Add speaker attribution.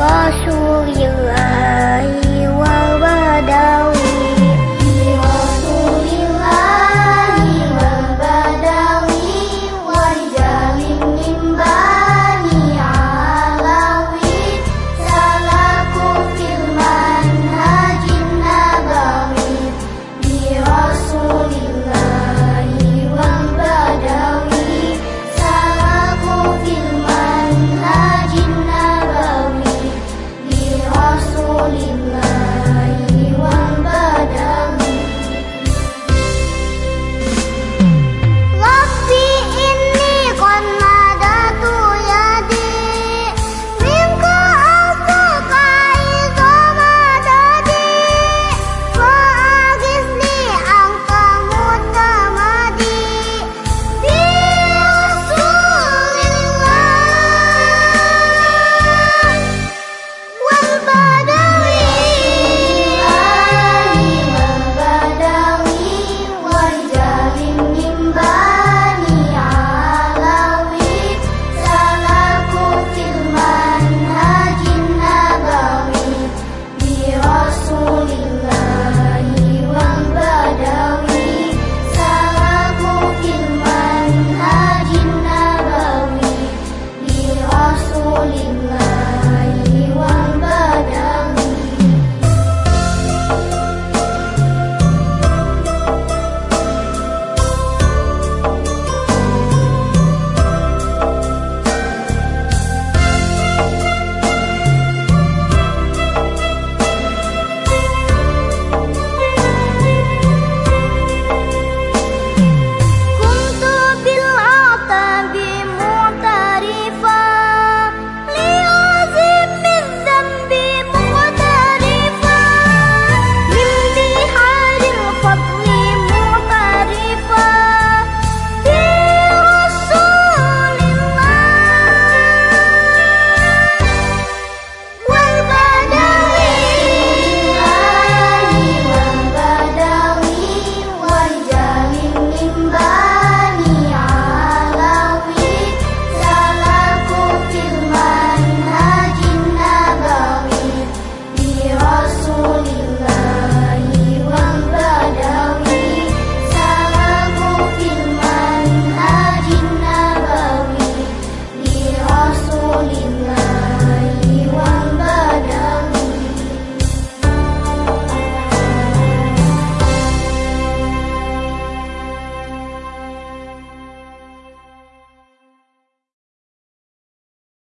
Speaker 1: 我数